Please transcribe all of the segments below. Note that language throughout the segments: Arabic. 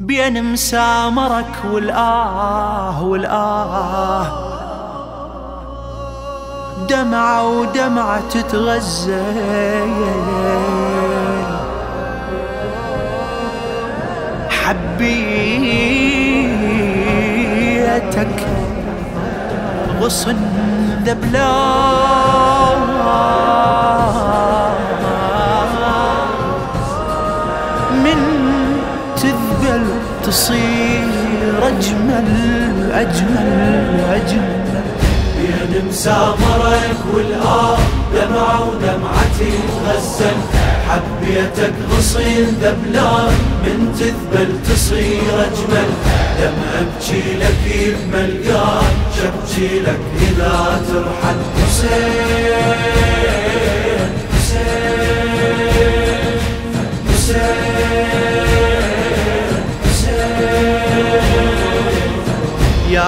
بين مسامرك والآه والآه. دمعة ودمعة تتغزل حبيتك غصن ذبلان. أجمل أجمل أجمل. بين مسامرك والآه دمعة ودمعتي تغسل حبيتك غصين ذبلان من تذبل تصير أجمل. دم أبكي لك بملقان شبكي لك إذا ترحل حسين.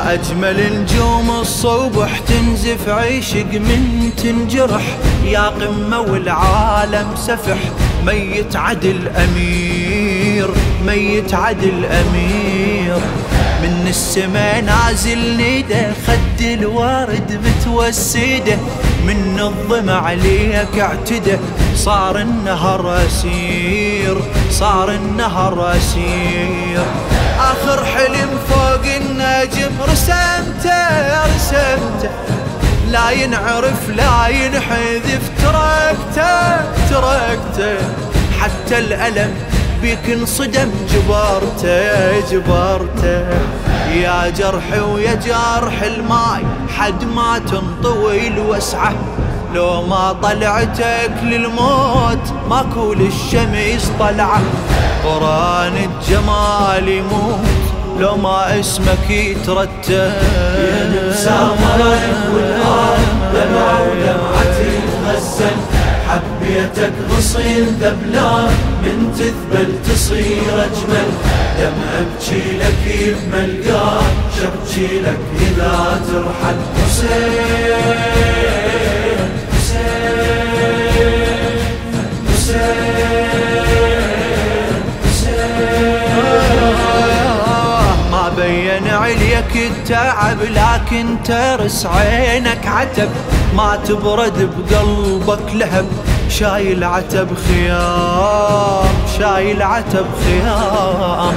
أجمل نجوم الصبح تنزف عيشق من تنجرح. يا قمة والعالم سفح ميت عدل أمير ميت عدل أمير. من السما نازل نيدة خد الوارد متوسدة. من الضمع عليك اعتده صار النهر أسير صار النهر أسير. آخر حلم النجم رسمته رسمته لا ينعرف لا ينحذف تركته تركته. حتى الألم بيك انصدم جبرته جبرته. يا جرحي ويا جرح الماي حد ما تنطوي الوسعة لو ما طلعتك للموت ماكو للشمس طلعة. قرآن الجمال يموت. لو ما اسمك يترتب. مسامرك والآن دمع ودمعتي تغسل حبيتك غصين ذبلان من تذبل تصير أجمل. دم أبكي لك بملقان شبكي لك إذا ترحل. حسين. التعب لكن ترس عينك عتب. ما تبرد بقلبك لهب شايل عتب خيام شايل عتب خيام.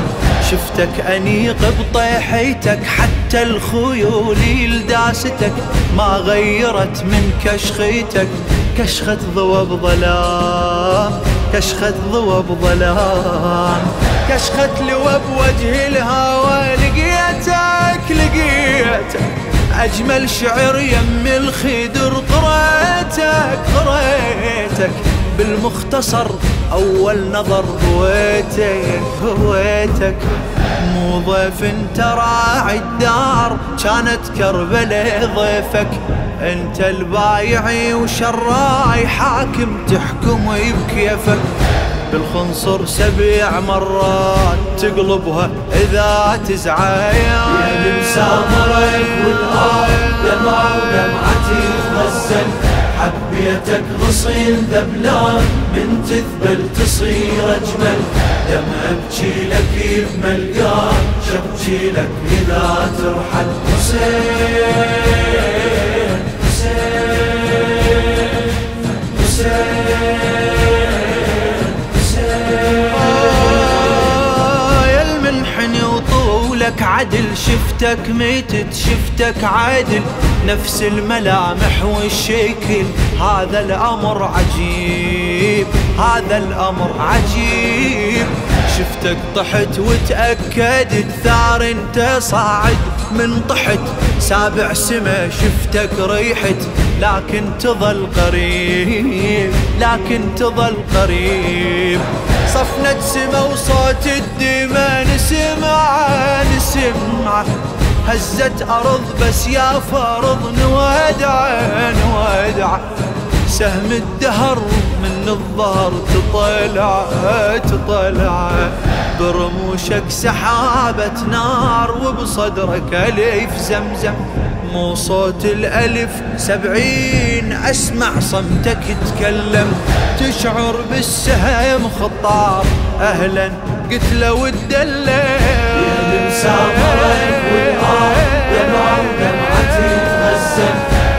شفتك أنيق بطيحيتك حتى الخيول لداستك ما غيرت من كشخيتك كشخة ضوى بظلام. كشخة ضوى بظلام. كشخة لوى بوجه الهوى لقيتك لقيتك. أجمل شعر يم الخدر قريتك قريتك. بالمختصر أول نظر هويتك هويتك. مو ضيف أنت راعي الدار كانت كربلة ضيفك. أنت البايعي وشراي حاكم تحكم بكيفك بالخنصر سبع مرات تقلبها إذا تزعل سامرك والآن دمع ودمعتي تغسل حبيتك غصين ذبلان من تذبل تصير أجمل. دم أبكي لك بملقان شبكي لك إذا ترحل حسين. لك عدل شفتك ميتت شفتك عدل نفس الملامح والشكل هذا الأمر عجيب هذا الأمر عجيب. شفتك طحت وتأكدت ثار انت صاعد. من طحت. سابع سما شفتك ريحت. لكن تظل قريب. لكن تظل قريب. صفنة سما وصوت الدماء نسمع نسمع. هزت أرض بس يا فرض. نودع نودع. سهم الدهر الظهر تطلع تطلع. برموشك سحابة نار وبصدرك ألف زمزم. مو صوت الألف سبعين أسمع صمتك تكلم. تشعر بالسهم خطار أهلا قتله والدلة يا مسامرك والآه دمع تغزل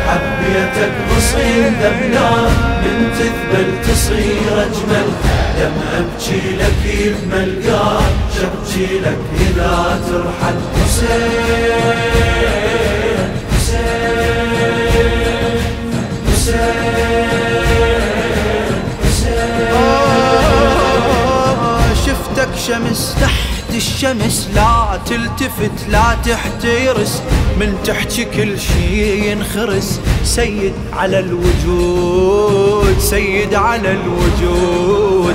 حبيتك نصين دبلان تذبل تصير أجمل. دم أبكي لك بملقاك شبكي لك إذا ترحل. حسين شمس تحت الشمس لا تلتفت لا تحترس. من تحت كل شي ينخرس. سيد على الوجود سيد على الوجود.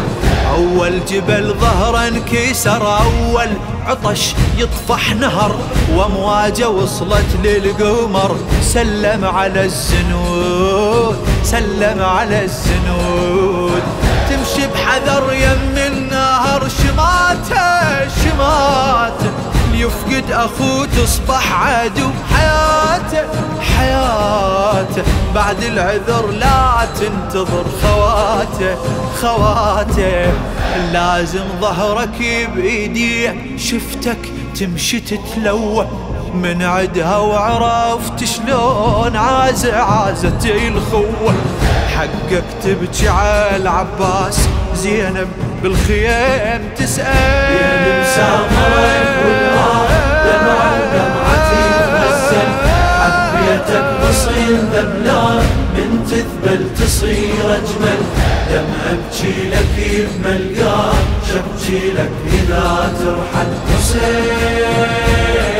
أول جبل ظهرا انكسر أول عطش يطفح نهر. وامواجه وصلت للقمر. سلم على الزنود سلم على الزنود. تمشي بحذر يم النهر شماته شماته يفقد اخوه تصبح عدو حياته حياته. بعد العذر لا تنتظر خواته خواته. لازم ظهرك بإيدي شفتك تمشي تتلوى من عدها وعرفت شلون عازة عازة الخوة حقك تبكي على العباس زينب بالخيام تسأل. يا مسامرك والله دمع دمعتي تغسل حبيتك بصير ذبلان من تذبل تصير أجمل دم أبكي لك بملقاك شبكي لك إذا ترحل حسين